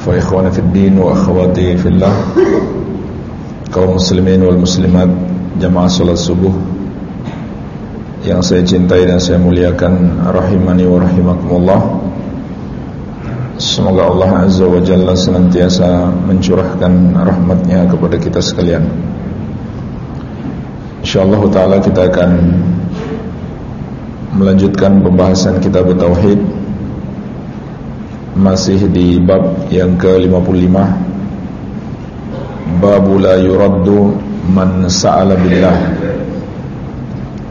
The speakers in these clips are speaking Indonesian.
Fa fi din wa akhwati fillah. Kaum muslimin wal muslimat Jamaah salat subuh. Yang saya cintai dan saya muliakan Rahimani wa rahimakumullah. Semoga Allah Azza wa Jalla senantiasa mencurahkan rahmatnya kepada kita sekalian. InsyaAllah ta'ala kita akan Melanjutkan pembahasan kitab Tauhid masih di bab yang ke-55 bab la yuraddu man sa'ala billah.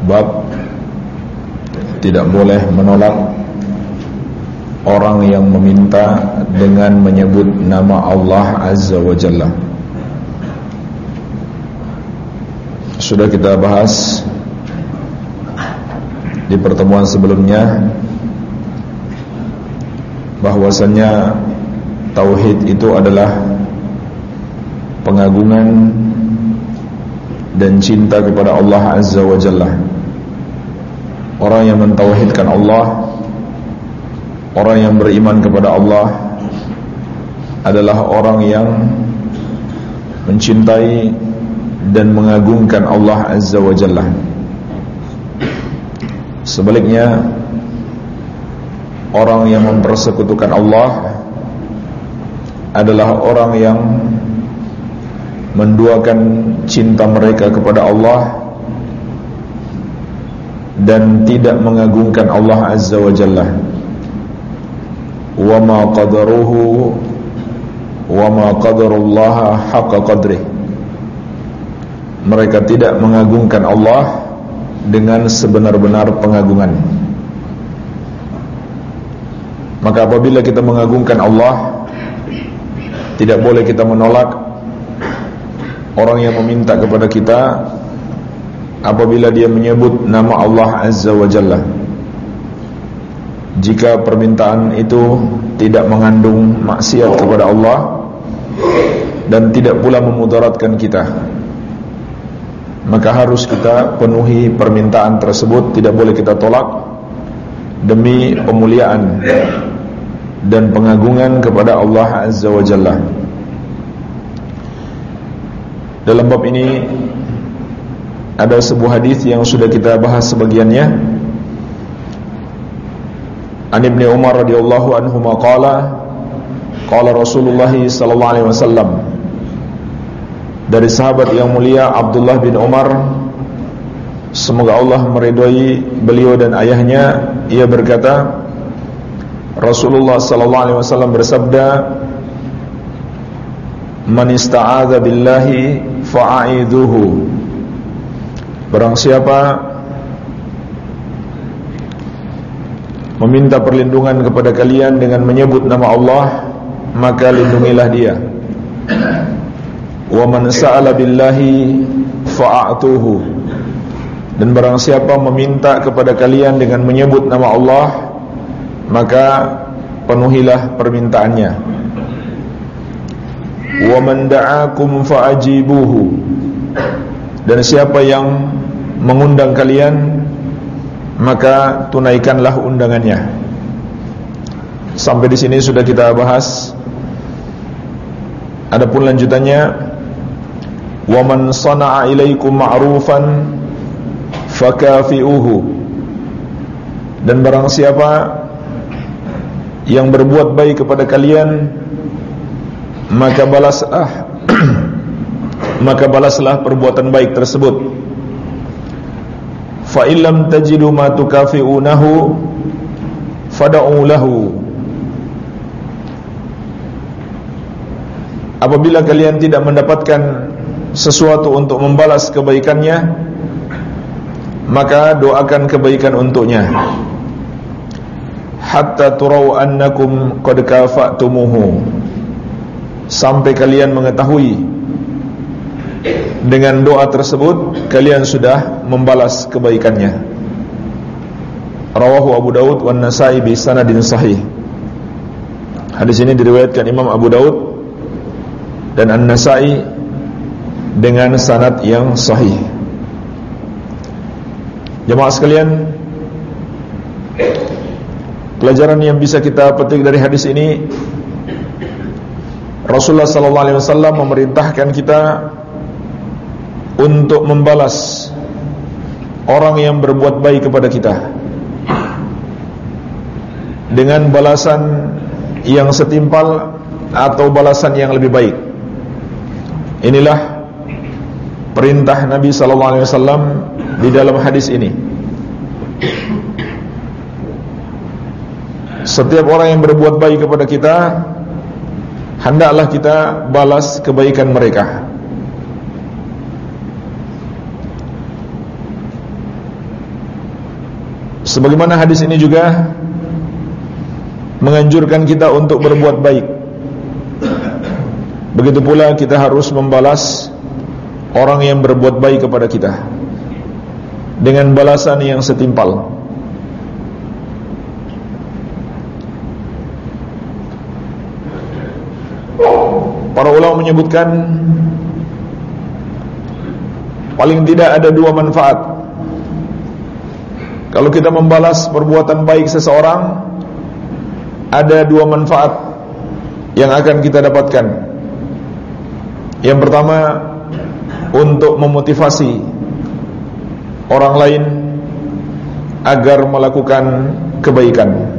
Bab tidak boleh menolak orang yang meminta dengan menyebut nama Allah Azza wa Jalla. Sudah kita bahas di pertemuan sebelumnya bahwasanya tauhid itu adalah pengagungan dan cinta kepada Allah Azza wa Jalla. Orang yang mentauhidkan Allah, orang yang beriman kepada Allah adalah orang yang mencintai dan mengagungkan Allah Azza wa Jalla. Sebaliknya Orang yang mempersekutukan Allah adalah orang yang menduakan cinta mereka kepada Allah dan tidak mengagungkan Allah Azza wa Jalla. Ma qadaruhu ma qadarullaha haqqa qadrih. Mereka tidak mengagungkan Allah dengan sebenar-benar pengagungan. Maka apabila kita mengagungkan Allah Tidak boleh kita menolak Orang yang meminta kepada kita Apabila dia menyebut nama Allah Azza wa Jalla. Jika permintaan itu Tidak mengandung maksiat kepada Allah Dan tidak pula memudaratkan kita Maka harus kita penuhi permintaan tersebut. Tidak boleh kita tolak Demi pemuliaan dan pengagungan kepada Allah Azza wa Jalla. Dalam bab ini ada sebuah hadis yang sudah kita bahas sebagiannya. An Ibnu Umar radhiyallahu anhu maqala qala Rasulullah sallallahu alaihi wasallam dari sahabat yang mulia Abdullah bin Umar semoga Allah meridhai beliau dan ayahnya ia berkata Rasulullah sallallahu alaihi wasallam bersabda Man ista'adza billahi fa'aiduhu. Barang siapa meminta perlindungan kepada kalian dengan menyebut nama Allah maka lindungilah dia. Wa man sa'ala billahi fa'atuhu. Dan barang siapa meminta kepada kalian dengan menyebut nama Allah maka penuhilah permintaannya. Wa man da'akum fa'ajibuhu. Dan siapa yang mengundang kalian maka tunaikanlah undangannya. Sampai di sini sudah kita bahas. Adapun lanjutannya wa man sana'a ilaikum ma'rufan fakafi'uhu dan barang siapa yang berbuat baik kepada kalian maka balaslah maka balaslah perbuatan baik tersebut. Fa illam tajidu ma tukafi'unahu fad'u lahu. Apabila kalian tidak mendapatkan sesuatu untuk membalas kebaikannya maka doakan kebaikan untuknya hatta turau annakum qad kafatumuhu sampai kalian mengetahui dengan doa tersebut kalian sudah membalas kebaikannya. Rawahu Abu Daud wan Nasa'i bi sanadin sahih. Hadis ini diriwayatkan Imam Abu Daud dan An-Nasa'i dengan sanad yang sahih. Jemaah sekalian Pelajaran yang bisa kita petik dari hadis ini Rasulullah sallallahu alaihi wasallam memerintahkan kita untuk membalas orang yang berbuat baik kepada kita dengan balasan yang setimpal atau balasan yang lebih baik. Inilah perintah Nabi sallallahu alaihi wasallam di dalam hadis ini. Setiap orang yang berbuat baik kepada kita Hendaklah kita balas kebaikan mereka. Sebagaimana hadis ini juga Menganjurkan kita untuk berbuat baik. Begitu pula kita harus membalas Orang yang berbuat baik kepada kita Dengan balasan yang setimpal Para ulama menyebutkan paling tidak ada dua manfaat. Kalau kita membalas perbuatan baik seseorang, ada dua manfaat yang akan kita dapatkan. Yang pertama, untuk memotivasi orang lain agar melakukan kebaikan.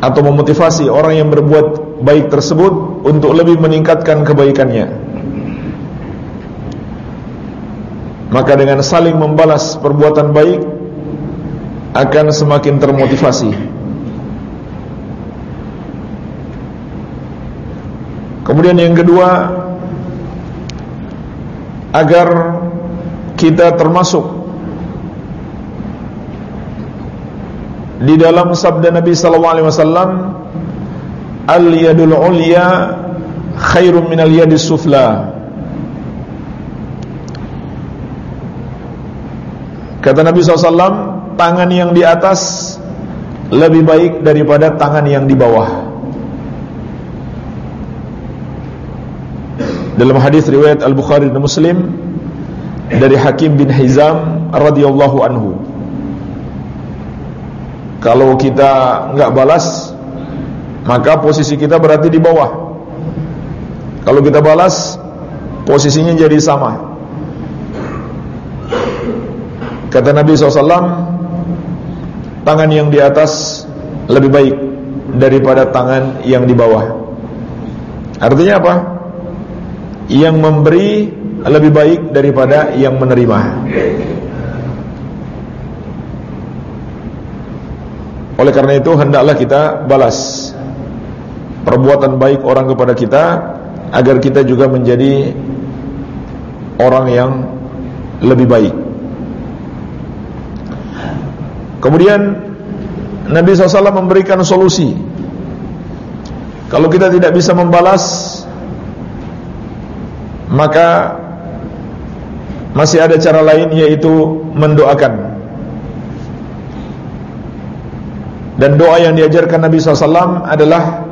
Atau memotivasi orang yang berbuat baik tersebut untuk lebih meningkatkan kebaikannya. Maka dengan saling membalas perbuatan baik akan semakin termotivasi. Kemudian yang kedua agar kita termasuk di dalam sabda Nabi sallallahu alaihi wasallam al yadul ulya khairum minal yadis sufla. Kata Nabi SAW tangan yang di atas lebih baik daripada tangan yang di bawah. Dalam hadis riwayat Al-Bukhari dan Muslim dari Hakim bin Hizam radhiyallahu anhu kalau kita nggak balas, maka posisi kita berarti di bawah. Kalau kita balas, posisinya jadi sama. Kata Nabi SAW, tangan yang di atas lebih baik daripada tangan yang di bawah. Artinya apa? Yang memberi lebih baik daripada yang menerima. Oleh karena itu hendaklah kita balas perbuatan baik orang kepada kita agar kita juga menjadi orang yang lebih baik. Kemudian Nabi SAW memberikan solusi. Kalau kita tidak bisa membalas, maka masih ada cara lain yaitu mendoakan. Dan doa yang diajarkan Nabi SAW adalah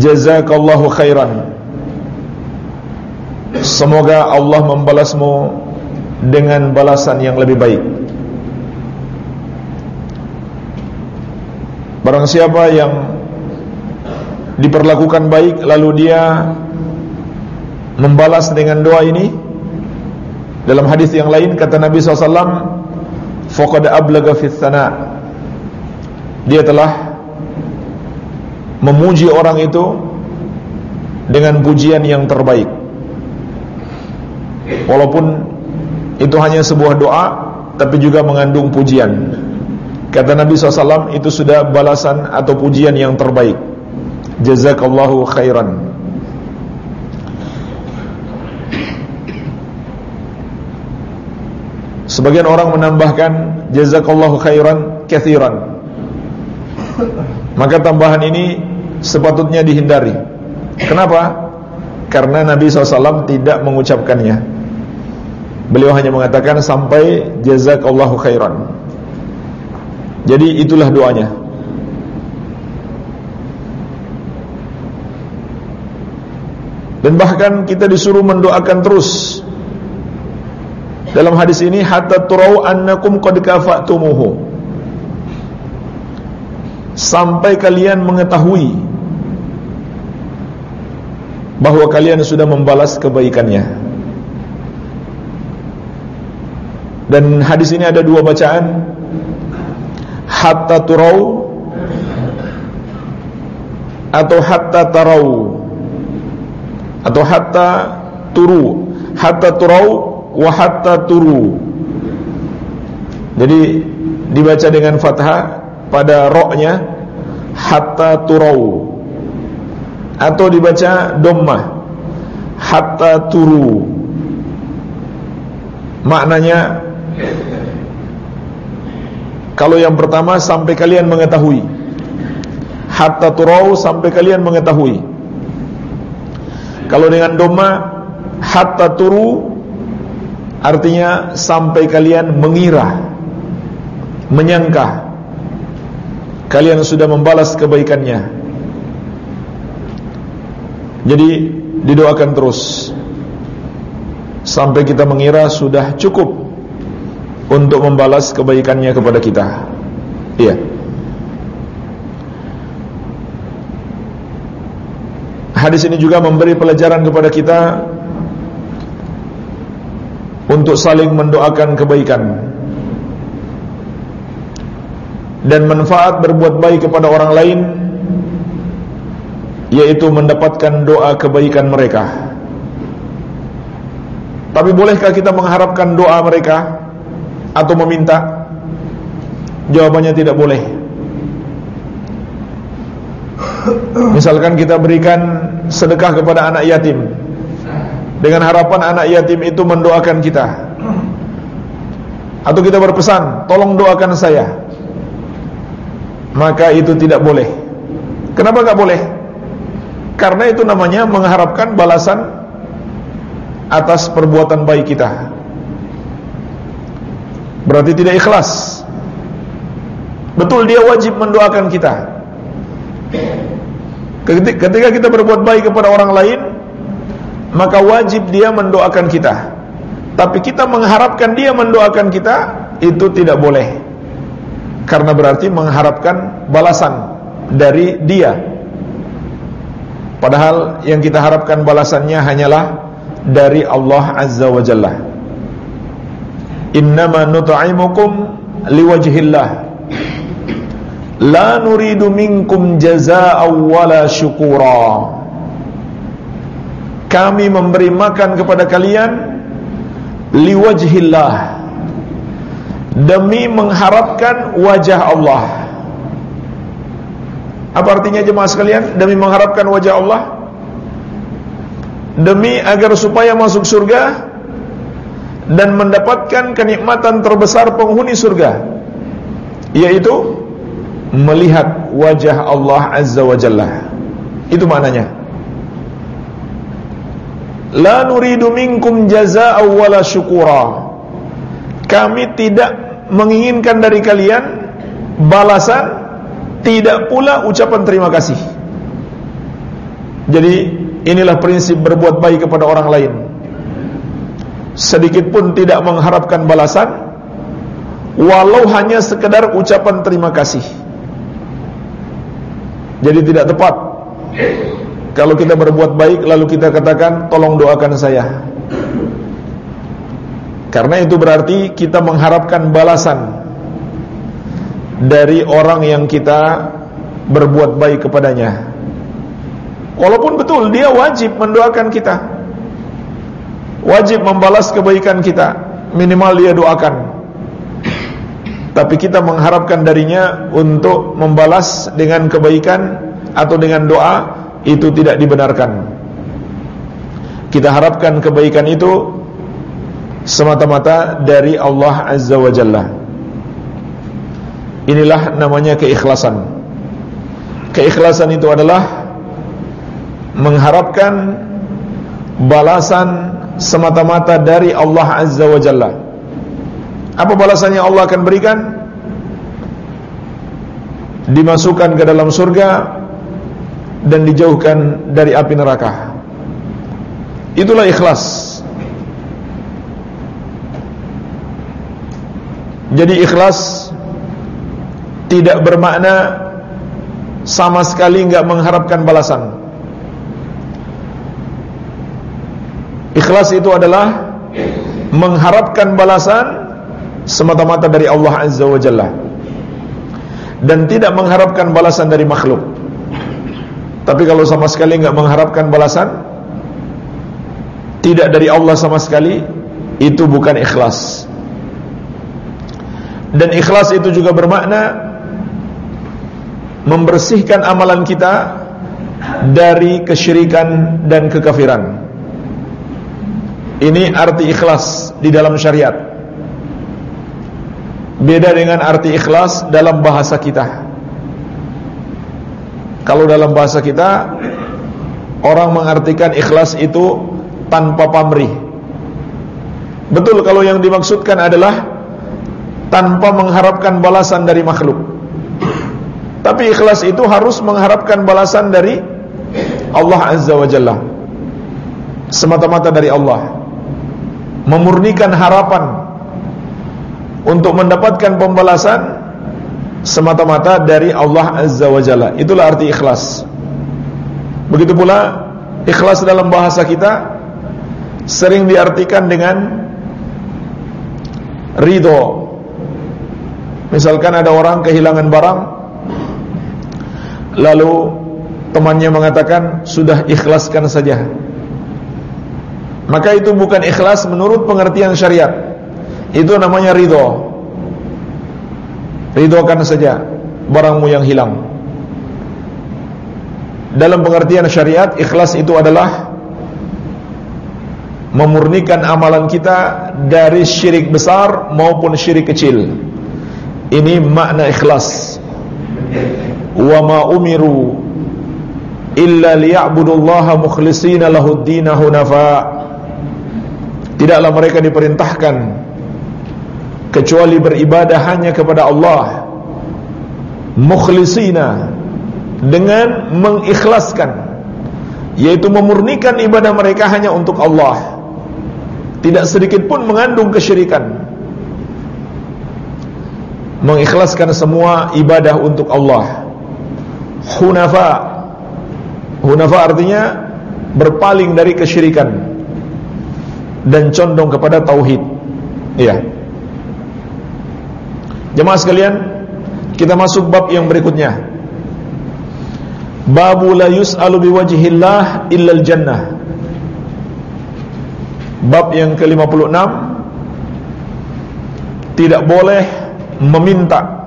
Jazakallahu khairan. Semoga Allah membalasmu Dengan balasan yang lebih baik. Barang siapa yang Diperlakukan baik Lalu dia Membalas dengan doa ini Dalam hadis yang lain Kata Nabi SAW Faqad ablaga fit dia telah memuji orang itu dengan pujian yang terbaik. Walaupun itu hanya sebuah doa, tapi juga mengandung pujian. Kata Nabi SAW itu sudah balasan atau pujian yang terbaik. Jazakallahu khairan. Sebagian orang menambahkan jazakallahu khairan kathiran. Maka tambahan ini sepatutnya dihindari. Kenapa? Karena Nabi SAW tidak mengucapkannya. Beliau hanya mengatakan sampai jazakallahu khairan. Jadi itulah doanya. Dan bahkan kita disuruh mendoakan terus dalam hadis ini hatta turau annakum qad kafatumuhu. Sampai kalian mengetahui bahwa kalian sudah membalas kebaikannya. Dan hadis ini ada dua bacaan. Hatta turau atau hatta tarau atau hatta turu hatta turau wa hatta turu. Jadi dibaca dengan fathah pada roknya hatta turau atau dibaca dhammah hatta turu. Maknanya kalau yang pertama sampai kalian mengetahui hatta turau sampai kalian mengetahui. Kalau dengan doma hatta turu Artinya sampai kalian mengira Menyangka Kalian sudah membalas kebaikannya. Jadi didoakan terus. Sampai kita mengira sudah cukup Untuk membalas kebaikannya kepada kita. Iya. Hadis ini juga memberi pelajaran kepada kita untuk saling mendoakan kebaikan dan manfaat berbuat baik kepada orang lain yaitu mendapatkan doa kebaikan mereka. Tapi bolehkah kita mengharapkan doa mereka atau meminta? Jawabannya tidak boleh. Misalkan kita berikan sedekah kepada anak yatim. Dengan harapan anak yatim itu mendoakan kita. Atau kita berpesan tolong doakan saya maka itu tidak boleh. Kenapa gak boleh? Karena itu namanya mengharapkan balasan atas perbuatan baik kita. Berarti tidak ikhlas. Betul dia wajib mendoakan kita. Ketika kita berbuat baik kepada orang lain maka wajib dia mendoakan kita. Tapi kita mengharapkan dia mendoakan kita itu tidak boleh. Karena berarti mengharapkan balasan dari dia. Padahal yang kita harapkan balasannya hanyalah dari Allah Azza wa Jalla. Innama nut'imukum liwajhillah. La nuridu minkum jazaa'an wala syukura kami memberi makan kepada kalian liwajhillah demi mengharapkan wajah Allah. Apa artinya jemaah sekalian? Demi mengharapkan wajah Allah? Demi agar supaya masuk surga dan mendapatkan kenikmatan terbesar penghuni surga yaitu melihat wajah Allah Azza wa Jalla. Itu maknanya. La nuridu minkum jazaa'a wala syukura. Kami tidak menginginkan dari kalian balasan, tidak pula ucapan terima kasih. Jadi inilah prinsip berbuat baik kepada orang lain. Sedikit pun tidak mengharapkan balasan, walau hanya sekedar ucapan terima kasih. Jadi tidak tepat kalau kita berbuat baik lalu kita katakan tolong doakan saya. Karena itu berarti kita mengharapkan balasan dari orang yang kita berbuat baik kepadanya. Walaupun betul dia wajib mendoakan kita. Wajib membalas kebaikan kita, minimal dia doakan. Tapi kita mengharapkan darinya untuk membalas dengan kebaikan atau dengan doa itu tidak dibenarkan. Kita harapkan kebaikan itu semata-mata dari Allah Azza wa Jalla. Inilah namanya keikhlasan. Keikhlasan itu adalah mengharapkan balasan semata-mata dari Allah Azza wa Jalla. Apa balasannya Allah akan berikan? Dimasukkan ke dalam surga dan dijauhkan dari api neraka. Itulah ikhlas. Jadi ikhlas tidak bermakna sama sekali enggak mengharapkan balasan. Ikhlas itu adalah mengharapkan balasan semata-mata dari Allah Azza wa Jalla dan tidak mengharapkan balasan dari makhluk. Tapi kalau sama sekali enggak mengharapkan balasan tidak dari Allah sama sekali itu bukan ikhlas. Dan ikhlas itu juga bermakna membersihkan amalan kita dari kesyirikan dan kekafiran. Ini arti ikhlas di dalam syariat. Beda dengan arti ikhlas dalam bahasa kita. Kalau dalam bahasa kita orang mengartikan ikhlas itu tanpa pamrih. Betul kalau yang dimaksudkan adalah tanpa mengharapkan balasan dari makhluk. Tapi ikhlas itu harus mengharapkan balasan dari Allah Azza wa Jalla. Semata-mata dari Allah. Memurnikan harapan untuk mendapatkan pembalasan semata-mata dari Allah Azza wa Jalla. Itulah arti ikhlas. Begitu pula ikhlas dalam bahasa kita sering diartikan dengan ridho Misalkan ada orang kehilangan barang Lalu temannya mengatakan Sudah ikhlaskan saja. Maka itu bukan ikhlas menurut pengertian syariat. Itu namanya ridho. Ridhokan saja Barangmu yang hilang. Dalam pengertian syariat Ikhlas itu adalah Memurnikan amalan kita Dari syirik besar maupun syirik kecil ini makna ikhlas. Wa ma umiru illa liya'budullaha mukhlishina lahud din hunafa. Tidaklah mereka diperintahkan kecuali beribadah hanya kepada Allah mukhlisina dengan mengikhlaskan yaitu memurnikan ibadah mereka hanya untuk Allah. Tidak sedikit pun mengandung kesyirikan mengikhlaskan semua ibadah untuk Allah. Hunafa. Hunafa artinya berpaling dari kesyirikan dan condong kepada tauhid. Iya. Jemaah sekalian, kita masuk bab yang berikutnya. Babu la yus'alu biwajhillah illa al-jannah. Bab yang ke-56 Tidak boleh meminta.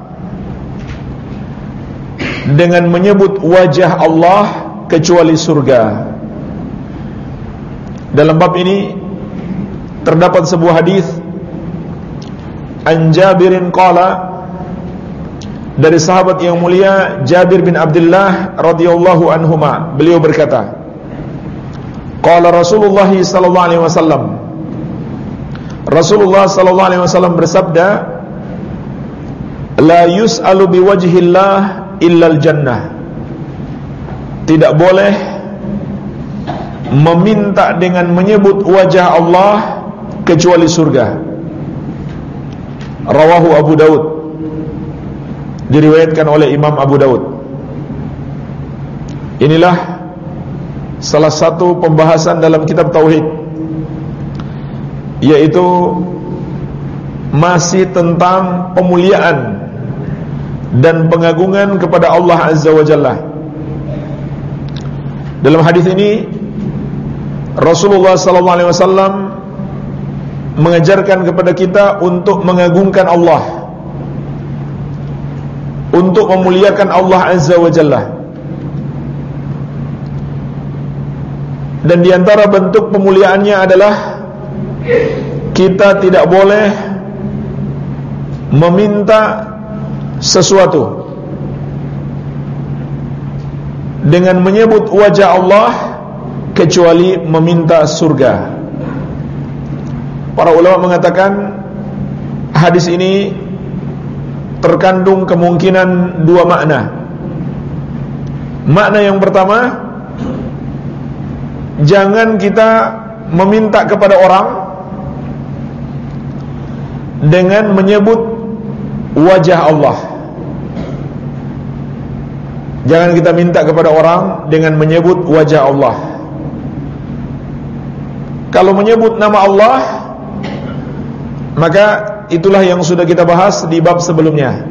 Dengan menyebut wajah Allah kecuali surga. Dalam bab ini terdapat sebuah hadis. An Jabirin qala dari sahabat yang mulia Jabir bin Abdullah radhiyallahu anhuma beliau berkata Qala Rasulullah sallallahu alaihi wasallam. Rasulullah sallallahu alaihi wasallam bersabda la yus'alu biwajhillah illal jannah. Tidak boleh meminta dengan menyebut wajah Allah kecuali surga. Rawahu Abu Daud diriwayatkan oleh Imam Abu Daud inilah salah satu pembahasan dalam kitab Tauhid yaitu masih tentang pemuliaan dan pengagungan kepada Allah Azza wa Jalla. Dalam hadis ini Rasulullah sallallahu alaihi wasallam mengajarkan kepada kita untuk mengagungkan Allah. Untuk memuliakan Allah Azza wa Jalla. Dan di antara bentuk pemuliaannya adalah kita tidak boleh meminta sesuatu dengan menyebut wajah Allah kecuali meminta surga. Para ulama mengatakan hadis ini terkandung kemungkinan dua makna. Makna yang pertama, jangan kita meminta kepada orang dengan menyebut wajah Allah. Jangan kita minta kepada orang dengan menyebut wajah Allah. Kalau menyebut nama Allah, maka itulah yang sudah kita bahas di bab sebelumnya.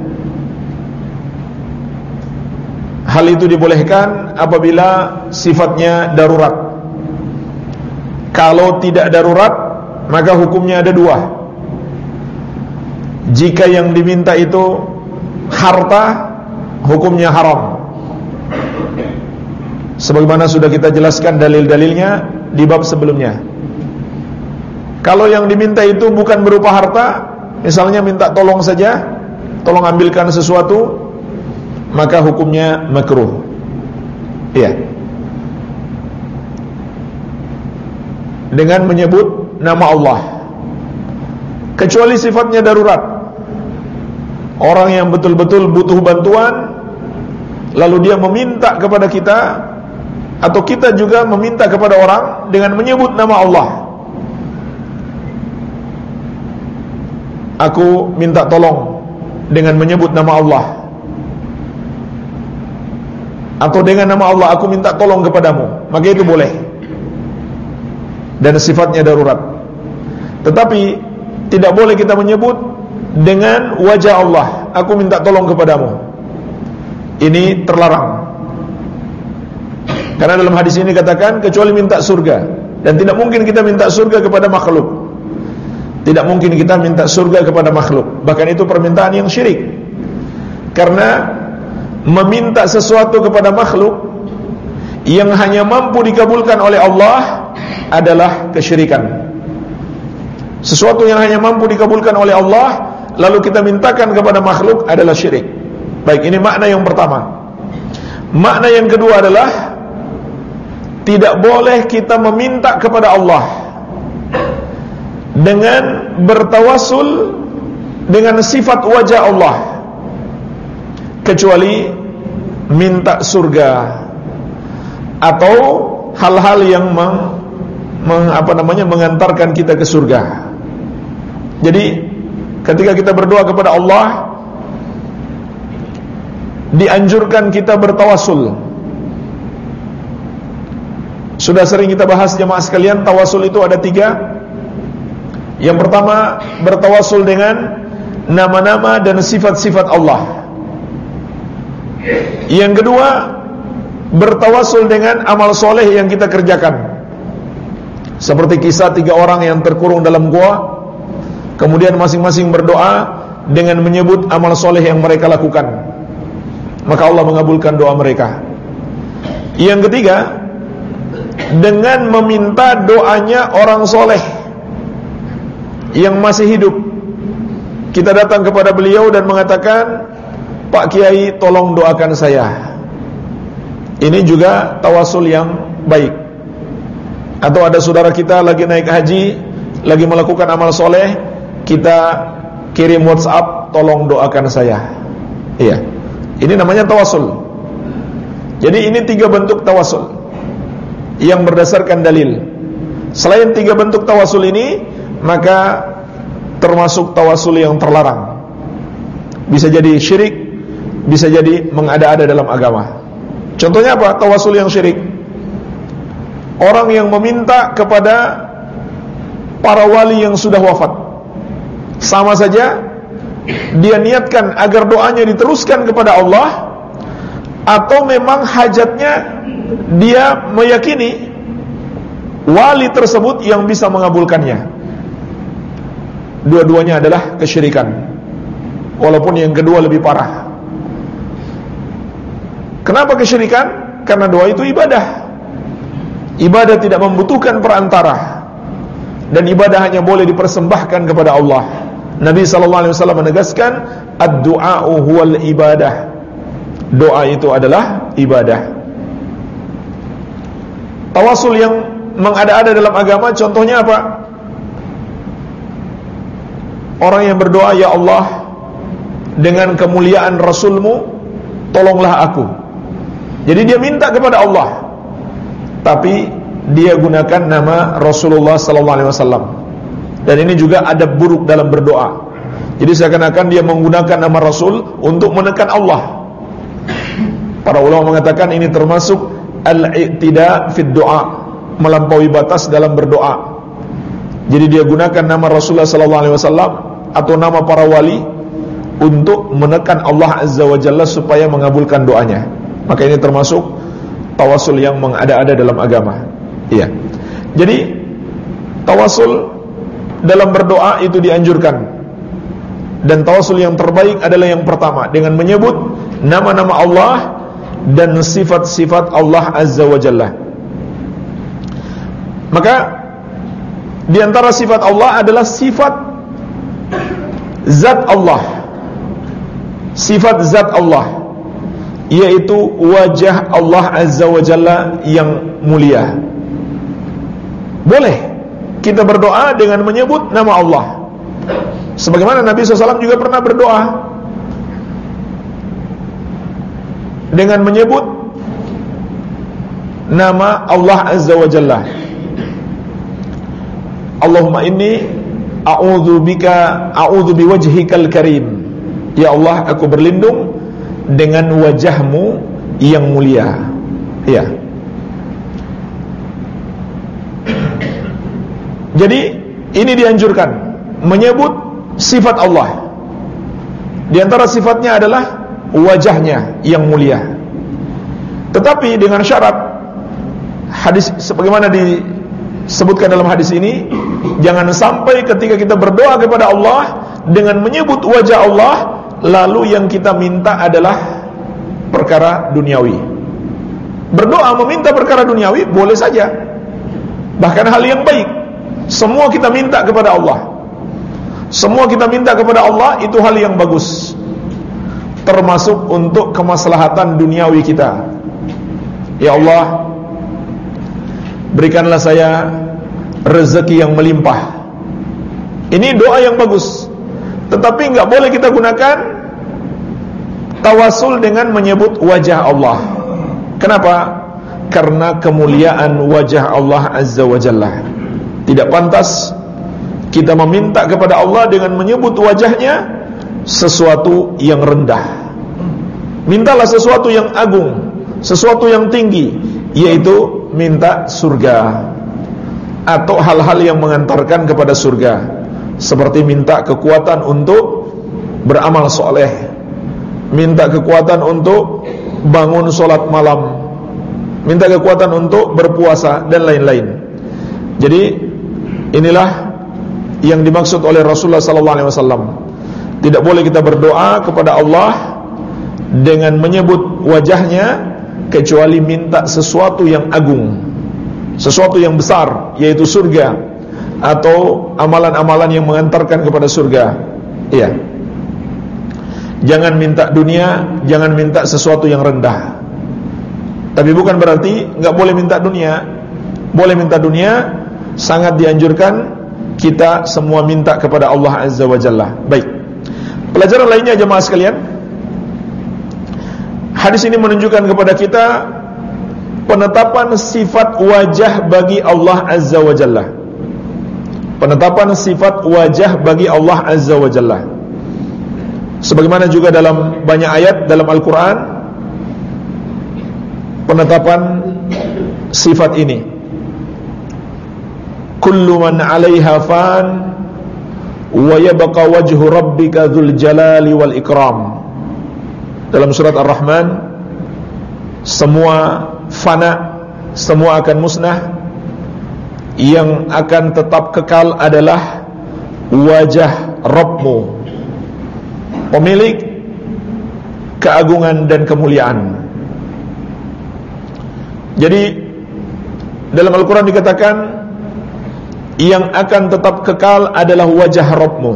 Hal itu dibolehkan apabila sifatnya darurat. Kalau tidak darurat, maka hukumnya ada dua. Jika yang diminta itu harta, hukumnya haram. Sebagaimana sudah kita jelaskan dalil-dalilnya di bab sebelumnya. Kalau yang diminta itu bukan berupa harta, misalnya minta tolong saja, tolong ambilkan sesuatu, maka hukumnya makruh. Iya. Dengan menyebut nama Allah. Kecuali sifatnya darurat. Orang yang betul-betul butuh bantuan lalu dia meminta kepada kita atau kita juga meminta kepada orang dengan menyebut nama Allah. Aku minta tolong dengan menyebut nama Allah. Atau dengan nama Allah aku minta tolong kepadamu, maka itu boleh. Dan sifatnya darurat. Tetapi tidak boleh kita menyebut dengan wajah Allah, aku minta tolong kepadamu. Ini terlarang. Karena dalam hadis ini katakan kecuali minta surga dan tidak mungkin kita minta surga kepada makhluk. Tidak mungkin kita minta surga kepada makhluk. Bahkan itu permintaan yang syirik. Karena meminta sesuatu kepada makhluk yang hanya mampu dikabulkan oleh Allah adalah kesyirikan. Sesuatu yang hanya mampu dikabulkan oleh Allah lalu kita mintakan kepada makhluk adalah syirik. Baik, ini makna yang pertama. Makna yang kedua adalah tidak boleh kita meminta kepada Allah dengan bertawasul dengan sifat wajah Allah kecuali minta surga atau hal-hal yang meng, meng, apa namanya mengantarkan kita ke surga. Jadi ketika kita berdoa kepada Allah dianjurkan kita bertawasul. Sudah sering kita bahas jemaah sekalian Tawasul itu ada tiga. Yang pertama Bertawasul dengan Nama-nama dan sifat-sifat Allah. Yang kedua Bertawasul dengan amal soleh yang kita kerjakan. Seperti kisah tiga orang yang terkurung dalam gua Kemudian masing-masing berdoa Dengan menyebut amal soleh yang mereka lakukan Maka Allah mengabulkan doa mereka Yang ketiga dengan meminta doanya orang soleh yang masih hidup. Kita datang kepada beliau dan mengatakan, Pak Kiai tolong doakan saya. Ini juga tawasul yang baik. Atau ada saudara kita lagi naik haji, lagi melakukan amal soleh, kita kirim WhatsApp, tolong doakan saya. Iya, ini namanya tawasul. Jadi ini tiga bentuk tawasul yang berdasarkan dalil. Selain tiga bentuk tawasul ini, maka termasuk tawasul yang terlarang. Bisa jadi syirik, bisa jadi mengada-ada dalam agama. Contohnya apa? Tawasul yang syirik. Orang yang meminta kepada para wali yang sudah wafat. Sama saja dia niatkan agar doanya diteruskan kepada Allah atau memang hajatnya dia meyakini wali tersebut yang bisa mengabulkannya. Dua-duanya adalah kesyirikan. Walaupun yang kedua lebih parah. Kenapa kesyirikan? Karena doa itu ibadah. Ibadah tidak membutuhkan perantara. dan ibadah hanya boleh dipersembahkan kepada Allah. Nabi sallallahu alaihi wasallam menegaskan ad-du'a'u huwal ibadah. Doa itu adalah ibadah. Tawasul yang mengada-ada dalam agama contohnya apa? Orang yang berdoa ya Allah dengan kemuliaan Rasulmu tolonglah aku. Jadi dia minta kepada Allah. Tapi dia gunakan nama Rasulullah sallallahu alaihi wasallam. Dan ini juga ada buruk dalam berdoa. Jadi seakan-akan dia menggunakan nama Rasul untuk menekan Allah. Para ulama mengatakan ini termasuk al-i'tida fid doa, melampaui batas dalam berdoa. Jadi dia gunakan nama Rasulullah wasallam atau nama para wali untuk menekan Allah azza wa jalla supaya mengabulkan doanya. Maka ini termasuk tawasul yang mengada-ada dalam agama. Iya. Jadi tawasul dalam berdoa itu dianjurkan. Dan tawasul yang terbaik adalah yang pertama dengan menyebut nama-nama Allah dan sifat-sifat Allah Azza wa Jalla. Maka di antara sifat Allah adalah sifat zat Allah. Sifat zat Allah yaitu wajah Allah Azza wa Jalla yang mulia. Boleh kita berdoa dengan menyebut nama Allah. Sebagaimana Nabi SAW juga pernah berdoa dengan menyebut nama Allah Azza wa Jalla. Allahumma inni a'udzu bika a'udzu biwajhikal karim. Ya Allah, aku berlindung dengan wajahmu yang mulia. Ya. Jadi ini dianjurkan menyebut sifat Allah. Di antara sifatnya adalah wajahnya yang mulia. Tetapi dengan syarat hadis sebagaimana disebutkan dalam hadis ini, jangan sampai ketika kita berdoa kepada Allah dengan menyebut wajah Allah lalu yang kita minta adalah perkara duniawi. Berdoa meminta perkara duniawi boleh saja. Bahkan hal yang baik. Semua kita minta kepada Allah. Semua kita minta kepada Allah itu hal yang bagus. Termasuk untuk kemaslahatan duniawi kita. Ya Allah, berikanlah saya rezeki yang melimpah. Ini doa yang bagus. Tetapi enggak boleh kita gunakan tawasul dengan menyebut wajah Allah. Kenapa? Karena kemuliaan wajah Allah Azza wa Jalla. Tidak pantas kita meminta kepada Allah dengan menyebut wajahnya sesuatu yang rendah. Mintalah sesuatu yang agung, sesuatu yang tinggi, yaitu minta surga atau hal-hal yang mengantarkan kepada surga seperti minta kekuatan untuk beramal soleh minta kekuatan untuk bangun solat malam minta kekuatan untuk berpuasa dan lain-lain jadi inilah yang dimaksud oleh Rasulullah sallallahu alaihi wasallam tidak boleh kita berdoa kepada Allah dengan menyebut wajahnya kecuali minta sesuatu yang agung sesuatu yang besar yaitu surga atau amalan-amalan yang mengantarkan kepada surga. Iya. Jangan minta dunia, jangan minta sesuatu yang rendah. Tapi bukan berarti nggak boleh minta dunia. Boleh minta dunia, sangat dianjurkan kita semua minta kepada Allah Azza wa Jalla. Baik. Pelajaran lainnya jemaah sekalian. Hadis ini menunjukkan kepada kita penetapan sifat wajah bagi Allah Azza wa Jalla penetapan sifat wajah bagi Allah Azza wa Jalla sebagaimana juga dalam banyak ayat dalam Al-Quran penetapan sifat ini kullu man alaiha fan wa yabqa wajhu rabbika dzul jalali wal ikram. Dalam surat Ar-Rahman semua fana semua akan musnah. Yang akan tetap kekal adalah wajah Rabbmu. Pemilik keagungan dan kemuliaan. Jadi dalam Al-Quran dikatakan yang akan tetap kekal adalah wajah Rabbmu.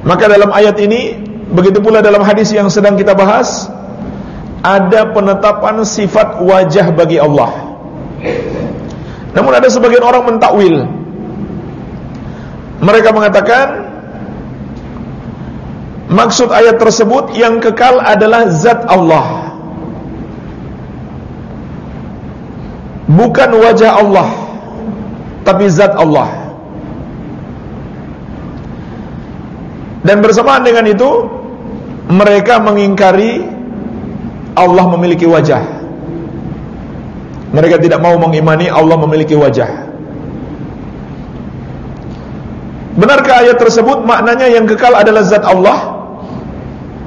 Maka dalam ayat ini begitu pula dalam hadis yang sedang kita bahas ada penetapan sifat wajah bagi Allah. Namun ada sebagian orang mentakwil. Mereka mengatakan Maksud ayat tersebut yang kekal adalah zat Allah Bukan wajah Allah Tapi zat Allah. Dan bersamaan dengan itu Mereka mengingkari Allah memiliki wajah. Mereka tidak mau mengimani Allah memiliki wajah. Benarkah ayat tersebut? Maknanya yang kekal adalah zat Allah?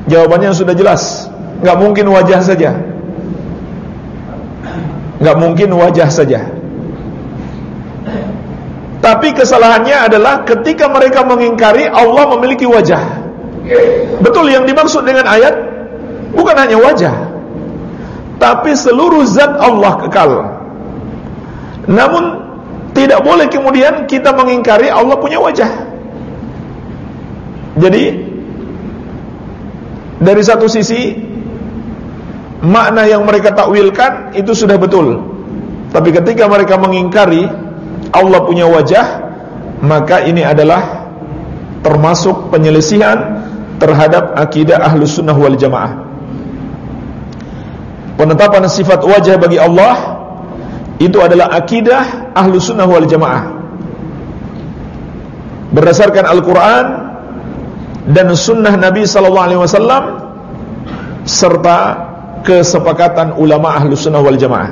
Jawabannya sudah jelas. Gak mungkin wajah saja Gak mungkin wajah saja. Tapi kesalahannya adalah Ketika mereka mengingkari Allah memiliki wajah. Betul yang dimaksud dengan ayat? Bukan hanya wajah Tapi seluruh zat Allah kekal. Namun Tidak boleh kemudian kita mengingkari Allah punya wajah. Jadi dari satu sisi makna yang mereka takwilkan itu sudah betul. Tapi ketika mereka mengingkari Allah punya wajah, maka ini adalah termasuk penyelesihan terhadap akidah Ahlus Sunnah wal Jamaah. Penetapan sifat wajah bagi Allah itu adalah akidah Ahlus Sunnah wal Jamaah. Berdasarkan Al-Qur'an dan sunnah Nabi sallallahu alaihi wasallam serta kesepakatan ulama ahlu sunnah wal jamaah.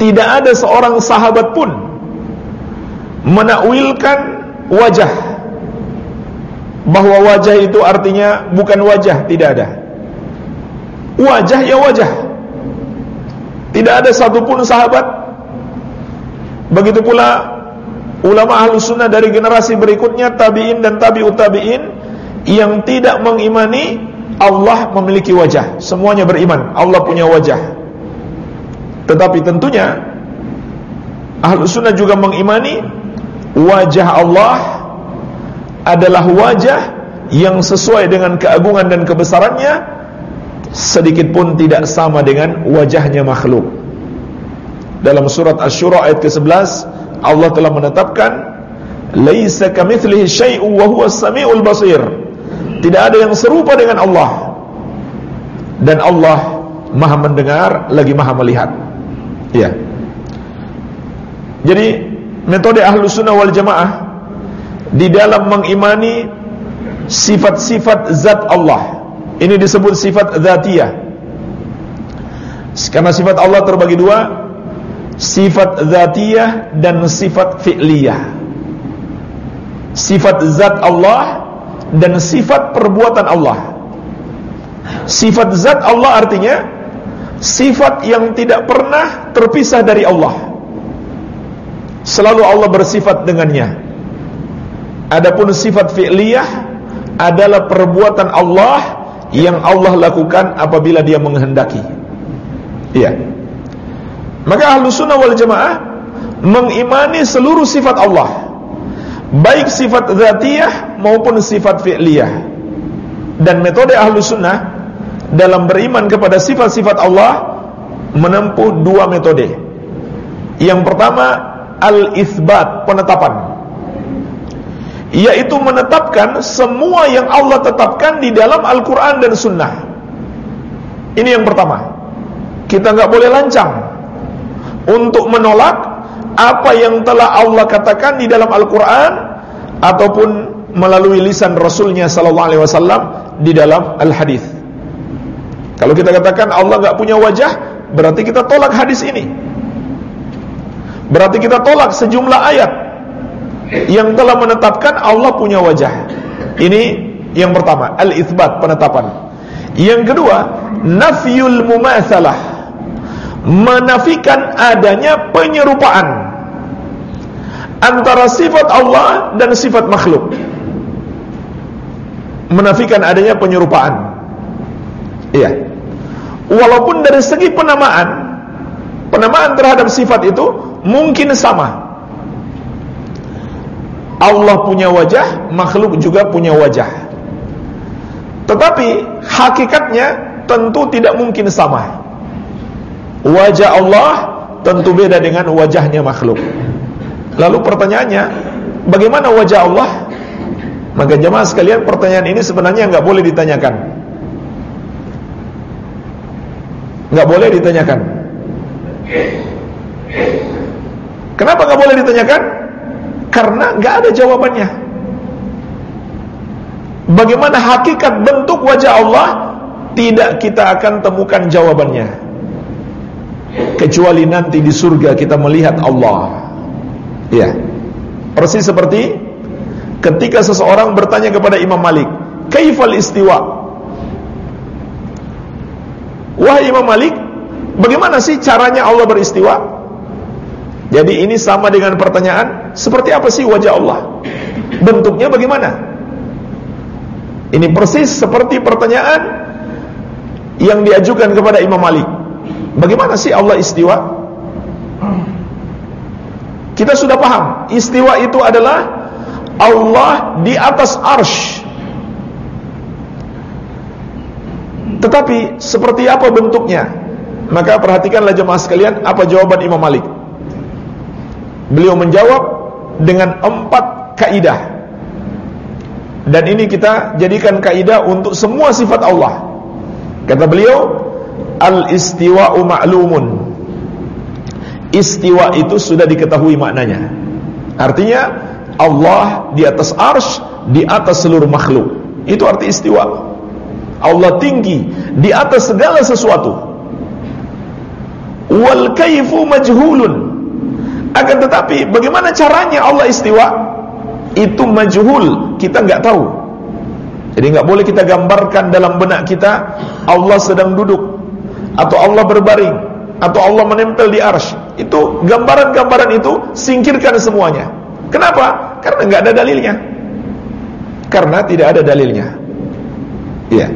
Tidak ada seorang sahabat pun menakwilkan wajah bahwa wajah itu artinya bukan wajah, tidak ada. Wajah ya wajah. Tidak ada satupun sahabat Begitu pula ulama ahlu sunnah dari generasi berikutnya tabiin dan tabiut tabiin yang tidak mengimani Allah memiliki wajah. Semuanya beriman. Allah punya wajah. Tetapi tentunya ahlu sunnah juga mengimani wajah Allah adalah wajah yang sesuai dengan keagungan dan kebesarannya sedikit pun tidak sama dengan wajahnya makhluk. Dalam surat Asy-Syura ayat ke-11 Allah telah menetapkan laisa kamitslihi syai'un wa huwas samiul basir. Tidak ada yang serupa dengan Allah. Dan Allah Maha mendengar lagi Maha melihat. Ya. Jadi metode ahlu sunnah wal jamaah di dalam mengimani sifat-sifat zat Allah. Ini disebut sifat zatiyah. Karena sifat Allah terbagi dua, sifat zatiyah dan sifat fi'liyah sifat zat Allah dan sifat perbuatan Allah. Sifat zat Allah artinya sifat yang tidak pernah terpisah dari Allah. Selalu Allah bersifat dengannya. Adapun sifat fi'liyah adalah perbuatan Allah yang Allah lakukan apabila dia menghendaki. Iya. Maka ahlu sunnah wal jamaah Mengimani seluruh sifat Allah Baik sifat zatiyah maupun sifat fi'liyah. Dan metode ahlu sunnah Dalam beriman kepada sifat-sifat Allah Menempuh dua metode. Yang pertama Al-ithbat, penetapan. Yaitu menetapkan semua yang Allah tetapkan di dalam Al-Quran dan Sunnah. Ini yang pertama. Kita nggak boleh lancang. Untuk menolak apa yang telah Allah katakan di dalam Al-Quran ataupun melalui lisan Rasulnya Sallallahu Alaihi Wasallam di dalam Al-Hadis. Kalau kita katakan Allah nggak punya wajah, berarti kita tolak hadis ini. Berarti kita tolak sejumlah ayat yang telah menetapkan Allah punya wajah. Ini yang pertama, al-itsbat penetapan. Yang kedua, nafyul mumatsalah menafikan adanya penyerupaan antara sifat Allah dan sifat makhluk. Menafikan adanya penyerupaan. Iya. Walaupun dari segi penamaan, penamaan terhadap sifat itu mungkin sama. Allah punya wajah, makhluk juga punya wajah. Tetapi hakikatnya tentu tidak mungkin sama. Wajah Allah tentu beda dengan wajahnya makhluk. Lalu pertanyaannya, bagaimana wajah Allah? Maka jemaah sekalian, pertanyaan ini sebenarnya nggak boleh ditanyakan. Nggak boleh ditanyakan. Kenapa nggak boleh ditanyakan? Karena nggak ada jawabannya. Bagaimana hakikat bentuk wajah Allah tidak kita akan temukan jawabannya. Kecuali nanti di surga kita melihat Allah. Ya. Persis seperti ketika seseorang bertanya kepada Imam Malik, "Kaifal istiwa?" Wahai Imam Malik, bagaimana sih caranya Allah beristiwa? Jadi ini sama dengan pertanyaan Seperti apa sih wajah Allah? Bentuknya bagaimana? Ini persis seperti pertanyaan Yang diajukan kepada Imam Malik Bagaimana sih Allah istiwa? Kita sudah paham Istiwa itu adalah Allah di atas arsh Tetapi seperti apa bentuknya? Maka perhatikanlah jemaah sekalian Apa jawaban Imam Malik Beliau menjawab dengan empat kaidah. Dan ini kita jadikan kaidah untuk semua sifat Allah. Kata beliau, al-istiwa'u ma'lumun. Istiwa itu sudah diketahui maknanya. Artinya Allah di atas arsh, di atas seluruh makhluk. Itu arti istiwa. Allah tinggi di atas segala sesuatu. Wal kaifu majhulun akan tetapi bagaimana caranya Allah istiwa? Itu majhul, kita nggak tahu. Jadi nggak boleh kita gambarkan dalam benak kita Allah sedang duduk atau Allah berbaring atau Allah menempel di arsh. Itu gambaran-gambaran itu singkirkan semuanya. Kenapa? Karena nggak ada dalilnya. Karena tidak ada dalilnya. Iya.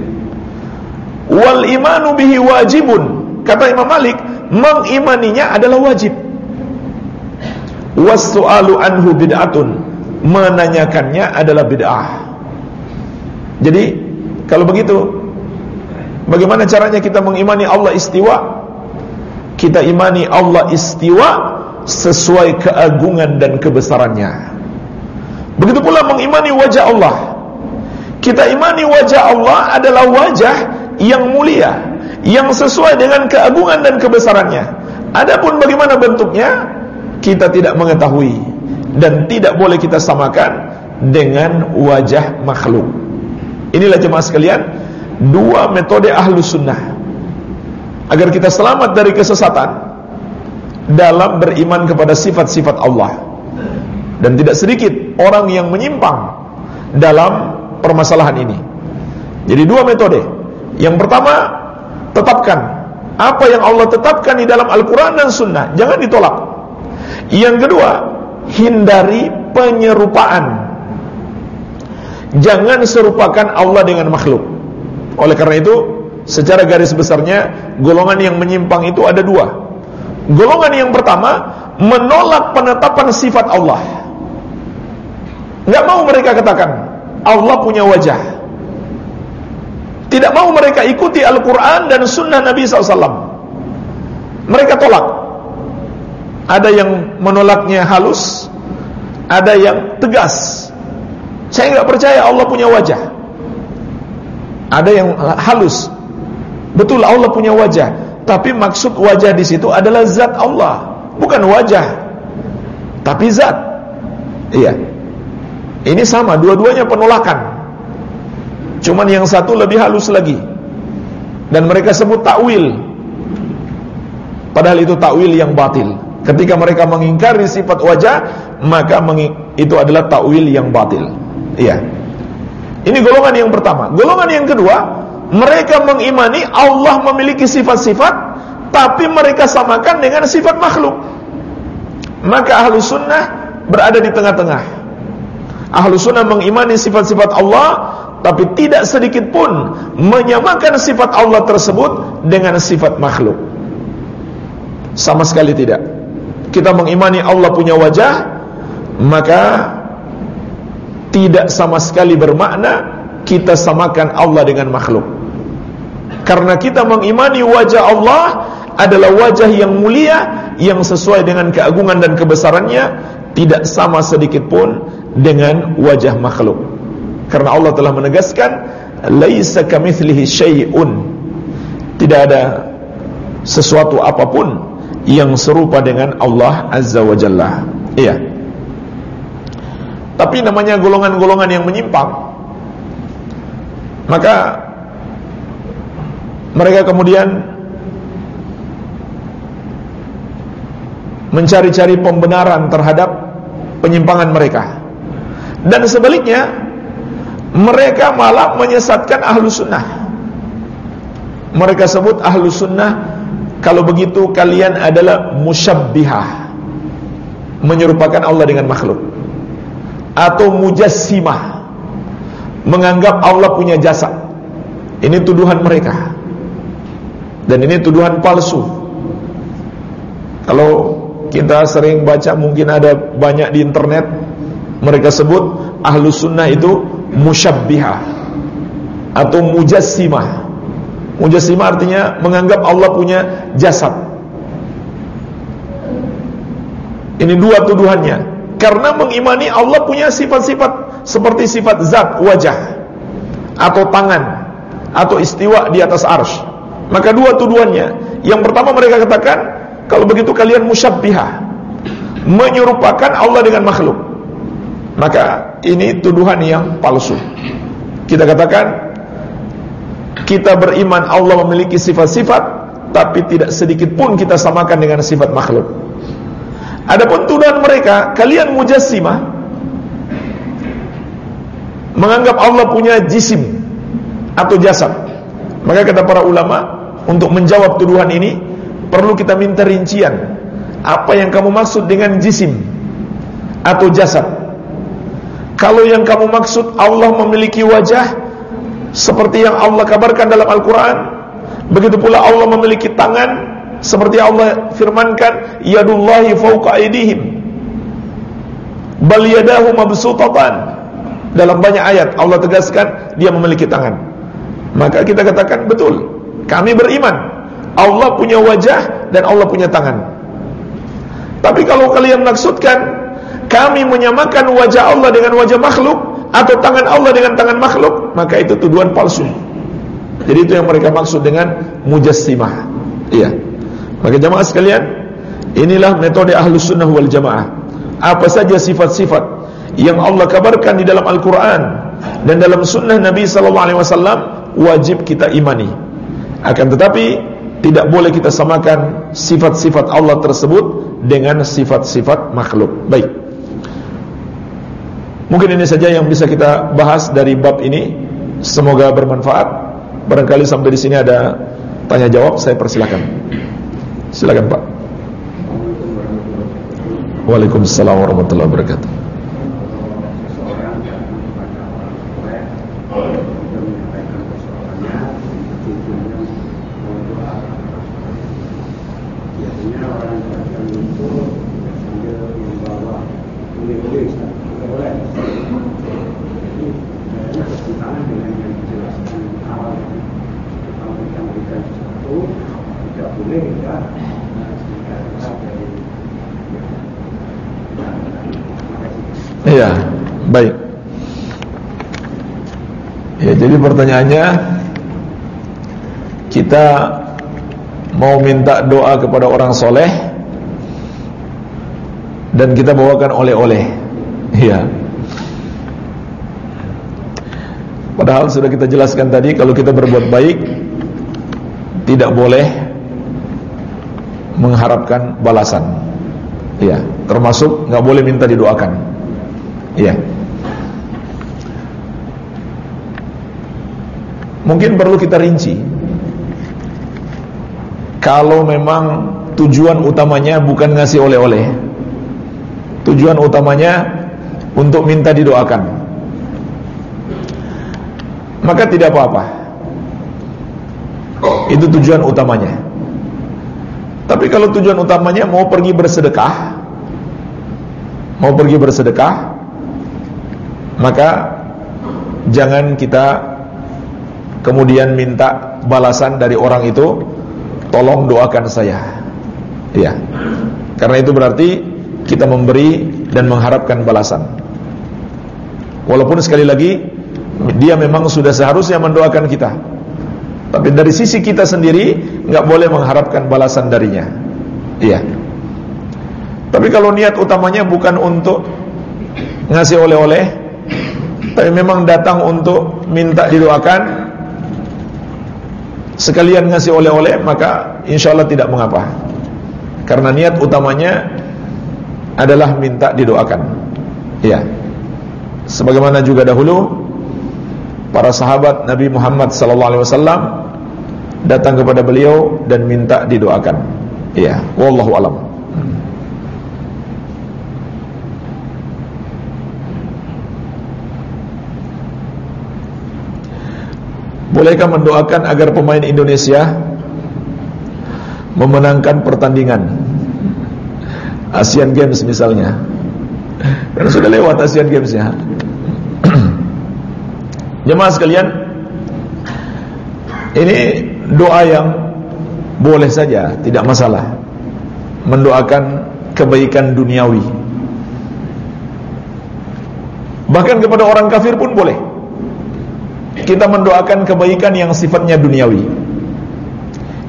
Wal imanu bihi wajibun. Kata Imam Malik, mengimaninya adalah wajib wasu'alu anhu bid'atun menanyakannya adalah bid'ah jadi kalau begitu bagaimana caranya kita mengimani Allah istiwa? Kita imani Allah istiwa sesuai keagungan dan kebesarannya. Begitu pula mengimani wajah Allah. Kita imani wajah Allah adalah wajah yang mulia yang sesuai dengan keagungan dan kebesarannya. Adapun bagaimana bentuknya kita tidak mengetahui dan tidak boleh kita samakan dengan wajah makhluk. Inilah jemaah sekalian, dua metode ahlu sunnah agar kita selamat dari kesesatan dalam beriman kepada sifat-sifat Allah. Dan tidak sedikit orang yang menyimpang dalam permasalahan ini. Jadi dua metode. Yang pertama, tetapkan apa yang Allah tetapkan di dalam Al-Quran dan Sunnah. Jangan ditolak. Yang kedua, hindari penyerupaan. Jangan serupakan Allah dengan makhluk. Oleh karena itu, secara garis besarnya, golongan yang menyimpang itu ada dua. Golongan yang pertama, menolak penetapan sifat Allah. Nggak mau mereka katakan, Allah punya wajah. Tidak mau mereka ikuti Al-Quran dan Sunnah Nabi SAW. Mereka tolak. Ada yang menolaknya halus, ada yang tegas. Saya nggak percaya Allah punya wajah. Ada yang halus. Betul Allah punya wajah, tapi maksud wajah di situ adalah zat Allah, bukan wajah. Tapi zat. Iya. Ini sama, dua-duanya penolakan. Cuman yang satu lebih halus lagi. Dan mereka sebut takwil. Padahal itu takwil yang batil. Ketika mereka mengingkari sifat wajah, maka itu adalah takwil yang batil. Iya. Ini golongan yang pertama. Golongan yang kedua, mereka mengimani Allah memiliki sifat-sifat, tapi mereka samakan dengan sifat makhluk. Maka ahlu sunnah berada di tengah-tengah. Ahlu sunnah mengimani sifat-sifat Allah, tapi tidak sedikit pun menyamakan sifat Allah tersebut dengan sifat makhluk. Sama sekali tidak. kita mengimani Allah punya wajah, maka tidak sama sekali bermakna kita samakan Allah dengan makhluk. Karena kita mengimani wajah Allah adalah wajah yang mulia yang sesuai dengan keagungan dan kebesarannya tidak sama sedikit pun dengan wajah makhluk. Karena Allah telah menegaskan laisa kamitslihi syai'un. Tidak ada sesuatu apa pun yang serupa dengan Allah Azza wa Jalla. Iya. Tapi namanya golongan-golongan yang menyimpang. Maka mereka kemudian mencari-cari pembenaran terhadap penyimpangan mereka. Dan sebaliknya, mereka malah menyesatkan ahlu sunnah. Mereka sebut ahlu sunnah kalau begitu kalian adalah musyabbihah Menyerupakan Allah dengan makhluk Atau mujassimah Menganggap Allah punya jasa Ini tuduhan mereka Dan ini tuduhan palsu Kalau kita sering baca mungkin ada banyak di internet Mereka sebut Ahlu sunnah itu musyabbihah Atau mujassimah Mujassimah artinya menganggap Allah punya jasad. Ini dua tuduhannya. Karena mengimani Allah punya sifat-sifat seperti sifat zat, wajah atau tangan atau istiwa di atas arsh. Maka dua tuduhannya. Yang pertama mereka katakan, kalau begitu kalian musyabbihah. Menyerupakan Allah dengan makhluk. Maka ini tuduhan yang palsu. Kita katakan kita beriman Allah memiliki sifat-sifat tapi tidak sedikit pun kita samakan dengan sifat makhluk. Adapun tuduhan mereka, kalian mujassimah menganggap Allah punya jisim atau jasad. Maka kata para ulama, untuk menjawab tuduhan ini perlu kita minta rincian. Apa yang kamu maksud dengan jisim atau jasad? Kalau yang kamu maksud Allah memiliki wajah, seperti yang Allah kabarkan dalam Al-Quran Begitu pula Allah memiliki tangan Seperti Allah firmankan Yadullahi fauqa aidihim Bal yadahu mabsutatan Dalam banyak ayat Allah tegaskan Dia memiliki tangan Maka kita katakan betul Kami beriman Allah punya wajah dan Allah punya tangan Tapi kalau kalian maksudkan Kami menyamakan wajah Allah dengan wajah makhluk atau tangan Allah dengan tangan makhluk, maka itu tuduhan palsu. Jadi itu yang mereka maksud dengan mujassimah. Iya. Maka jamaah sekalian, inilah metode ahlus sunnah wal jamaah. Apa saja sifat-sifat yang Allah kabarkan di dalam Al-Quran dan dalam sunnah Nabi Sallallahu Alaihi Wasallam wajib kita imani. Akan tetapi tidak boleh kita samakan sifat-sifat Allah tersebut dengan sifat-sifat makhluk. Baik. Mungkin ini saja yang bisa kita bahas dari bab ini. Semoga bermanfaat. Barangkali sampai di sini ada tanya jawab, saya persilakan. Silakan Pak. Waalaikumsalam warahmatullahi wabarakatuh. Iya, baik. Ya, jadi pertanyaannya kita mau minta doa kepada orang soleh dan kita bawakan oleh-oleh. Iya. Padahal sudah kita jelaskan tadi kalau kita berbuat baik tidak boleh mengharapkan balasan. Iya, termasuk nggak boleh minta didoakan. Iya. Mungkin perlu kita rinci. Kalau memang tujuan utamanya bukan ngasih oleh-oleh. Tujuan utamanya untuk minta didoakan. Maka tidak apa-apa. Itu tujuan utamanya. Tapi kalau tujuan utamanya mau pergi bersedekah, mau pergi bersedekah, maka jangan kita kemudian minta balasan dari orang itu, tolong doakan saya. Ya. Karena itu berarti kita memberi dan mengharapkan balasan. Walaupun sekali lagi dia memang sudah seharusnya mendoakan kita. Tapi dari sisi kita sendiri nggak boleh mengharapkan balasan darinya. Iya. Tapi kalau niat utamanya bukan untuk ngasih oleh-oleh, tapi memang datang untuk minta didoakan, sekalian ngasih oleh-oleh, maka insya Allah tidak mengapa. Karena niat utamanya adalah minta didoakan. Iya. Sebagaimana juga dahulu para sahabat Nabi Muhammad sallallahu alaihi wasallam datang kepada beliau dan minta didoakan. Iya, wallahu alam. Bolehkah mendoakan agar pemain Indonesia memenangkan pertandingan Asian Games misalnya? Karena sudah lewat Asian Games ya. Jemaah sekalian, ini doa yang boleh saja, tidak masalah. Mendoakan kebaikan duniawi. Bahkan kepada orang kafir pun boleh. Kita mendoakan kebaikan yang sifatnya duniawi.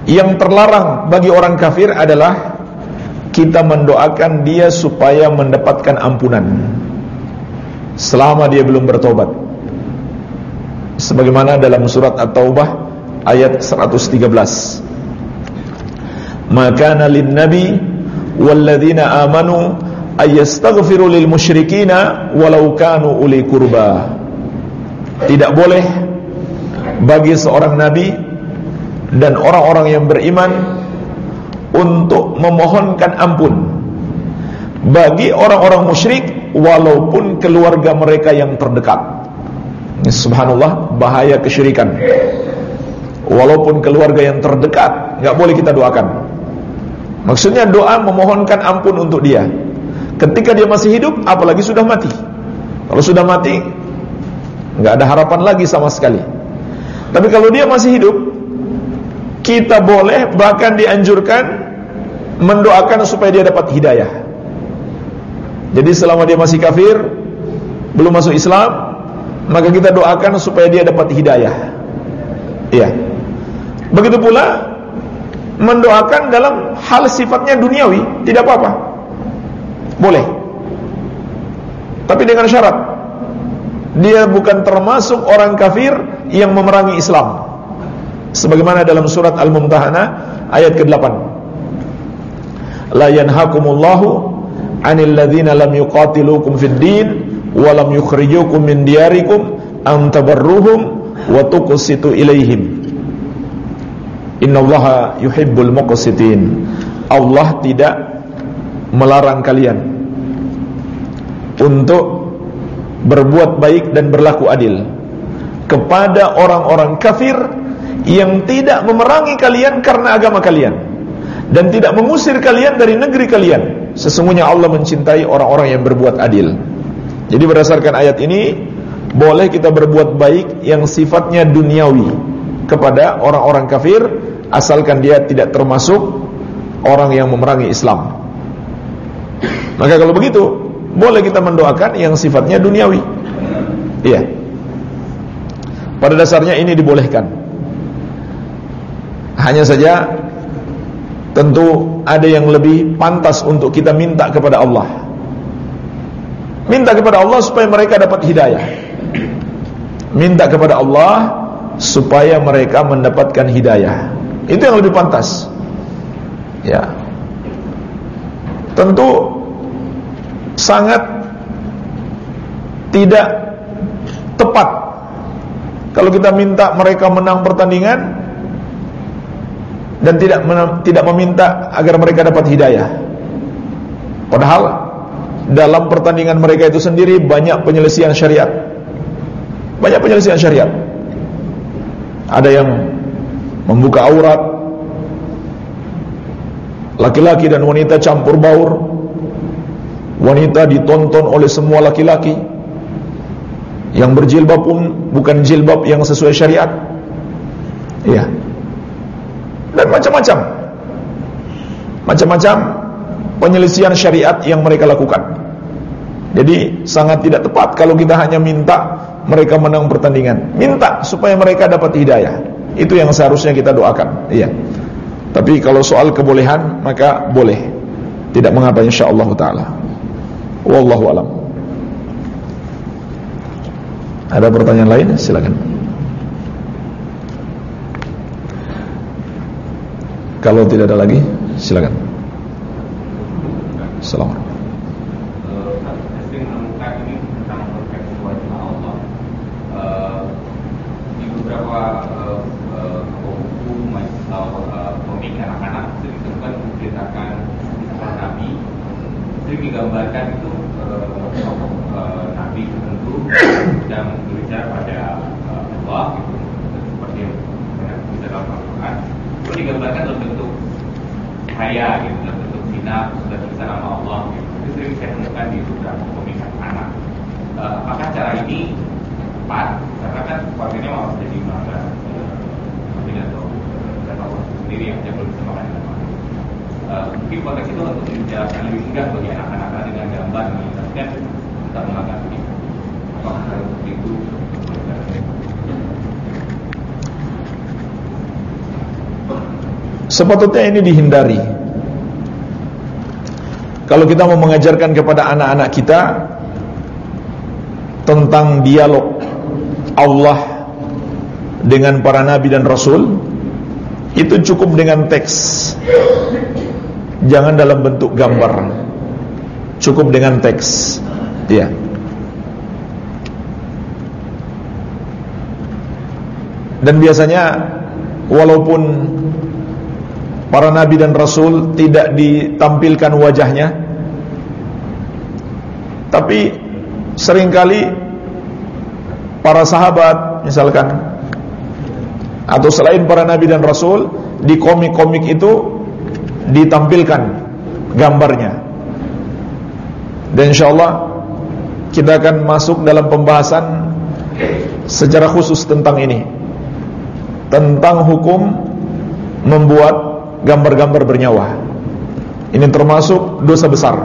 Yang terlarang bagi orang kafir adalah kita mendoakan dia supaya mendapatkan ampunan. Selama dia belum bertobat. Sebagaimana dalam surat At-Taubah ayat 113 maka lin nabi walladzina amanu ayastaghfiru lil musyrikina walau kanu uli kurba tidak boleh bagi seorang nabi dan orang-orang yang beriman untuk memohonkan ampun bagi orang-orang musyrik walaupun keluarga mereka yang terdekat Subhanallah bahaya kesyirikan. Walaupun keluarga yang terdekat nggak boleh kita doakan. Maksudnya doa memohonkan ampun untuk dia. Ketika dia masih hidup, apalagi sudah mati. Kalau sudah mati, nggak ada harapan lagi sama sekali. Tapi kalau dia masih hidup, kita boleh bahkan dianjurkan mendoakan supaya dia dapat hidayah. Jadi selama dia masih kafir, belum masuk Islam, maka kita doakan supaya dia dapat hidayah. Iya. Begitu pula mendoakan dalam hal sifatnya duniawi, tidak apa-apa. Boleh. Tapi dengan syarat dia bukan termasuk orang kafir yang memerangi Islam. Sebagaimana dalam surat Al-Mumtahanah ayat ke-8. La yanhakumullahu 'anil ladzina lam yuqatilukum fid din walam yukhrijukum min diyarikum an tabarruhum wa tuqsitu ilaihim innallaha yuhibbul muqsitin Allah tidak melarang kalian untuk berbuat baik dan berlaku adil kepada orang-orang kafir yang tidak memerangi kalian karena agama kalian dan tidak mengusir kalian dari negeri kalian sesungguhnya Allah mencintai orang-orang yang berbuat adil jadi berdasarkan ayat ini boleh kita berbuat baik yang sifatnya duniawi kepada orang-orang kafir asalkan dia tidak termasuk orang yang memerangi Islam. Maka kalau begitu, boleh kita mendoakan yang sifatnya duniawi. Iya. Pada dasarnya ini dibolehkan. Hanya saja tentu ada yang lebih pantas untuk kita minta kepada Allah. Minta kepada Allah supaya mereka dapat hidayah. Minta kepada Allah supaya mereka mendapatkan hidayah. Itu yang lebih pantas. Ya. Tentu sangat tidak tepat kalau kita minta mereka menang pertandingan dan tidak tidak meminta agar mereka dapat hidayah. Padahal dalam pertandingan mereka itu sendiri banyak penyelesaian syariat. Banyak penyelesaian syariat. Ada yang membuka aurat, Laki-laki dan wanita campur baur. Wanita ditonton oleh semua laki-laki. Yang berjilbab pun bukan jilbab yang sesuai syariat. Iya. Dan macam-macam. Macam-macam penyelisihan syariat yang mereka lakukan. Jadi sangat tidak tepat kalau kita hanya minta mereka menang pertandingan. Minta supaya mereka dapat hidayah. Itu yang seharusnya kita doakan. Iya. Tapi kalau soal kebolehan maka boleh. Tidak mengapa insyaallah taala. Wallahu alam. Ada pertanyaan lain? Silakan. Kalau tidak ada lagi, silakan. Assalamualaikum. digambarkan itu tokoh uh, nabi tertentu sedang berbicara pada uh, Allah gitu seperti yang bisa dalam Al-Quran itu digambarkan dalam bentuk kaya gitu dalam bentuk zina sudah bisa nama Allah gitu itu sering saya temukan di beberapa komik anak uh, apakah cara ini tepat karena kan kontennya malah jadi malah tidak tahu tidak tahu sendiri yang saya belum bisa makan uh, mungkin konteks itu untuk menjelaskan lebih mudah bagi anak-anak dengan gambar menjelaskan kita mengangkat ini. Apakah itu? Sepatutnya ini dihindari. Kalau kita mau mengajarkan kepada anak-anak kita Tentang dialog Allah Dengan para nabi dan rasul Itu cukup dengan teks. Jangan dalam bentuk gambar Cukup dengan teks Ya Dan biasanya Walaupun Para nabi dan rasul Tidak ditampilkan wajahnya Tapi Seringkali Para sahabat Misalkan Atau selain para nabi dan rasul Di komik-komik itu ditampilkan gambarnya. Dan insyaallah kita akan masuk dalam pembahasan secara khusus tentang ini. Tentang hukum membuat gambar-gambar bernyawa. Ini termasuk dosa besar.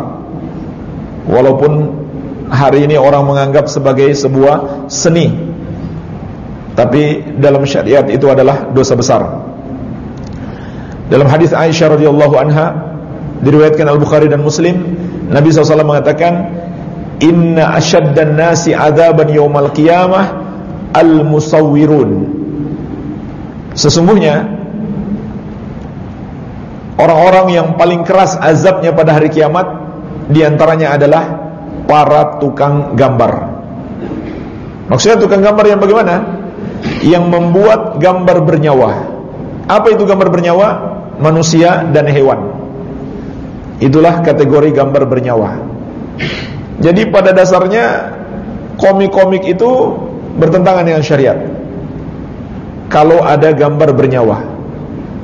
Walaupun hari ini orang menganggap sebagai sebuah seni. Tapi dalam syariat itu adalah dosa besar. Dalam hadis Aisyah radhiyallahu anha diriwayatkan Al-Bukhari dan Muslim, Nabi SAW mengatakan, "Inna asyaddan nasi 'adzaban yaumal qiyamah al-musawwirun." Sesungguhnya orang-orang yang paling keras azabnya pada hari kiamat di antaranya adalah para tukang gambar. Maksudnya tukang gambar yang bagaimana? Yang membuat gambar bernyawa. Apa itu gambar bernyawa? manusia dan hewan. Itulah kategori gambar bernyawa. Jadi pada dasarnya komik-komik itu bertentangan dengan syariat. Kalau ada gambar bernyawa.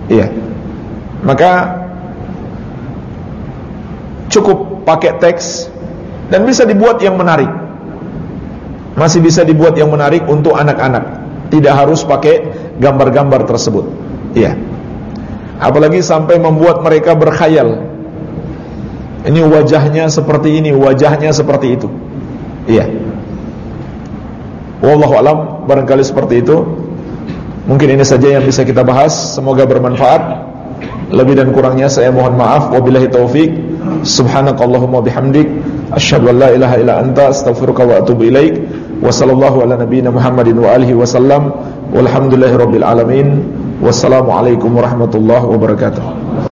Iya. Maka cukup pakai teks dan bisa dibuat yang menarik. Masih bisa dibuat yang menarik untuk anak-anak. Tidak harus pakai gambar-gambar tersebut. Iya. Apalagi sampai membuat mereka berkhayal Ini wajahnya seperti ini Wajahnya seperti itu. Iya. Wallahualam Barangkali seperti itu. Mungkin ini saja yang bisa kita bahas. Semoga bermanfaat. Lebih dan kurangnya saya mohon maaf. Wabillahi taufik Subhanakallahumma bihamdik. Asyhadu an la ilaha illa anta Astaghfiruka wa atubu ilaik. Wa ala nabiyina Muhammadin wa alihi wasallam Walhamdulillahi rabbil alamin. Wassalamualaikum warahmatullahi wabarakatuh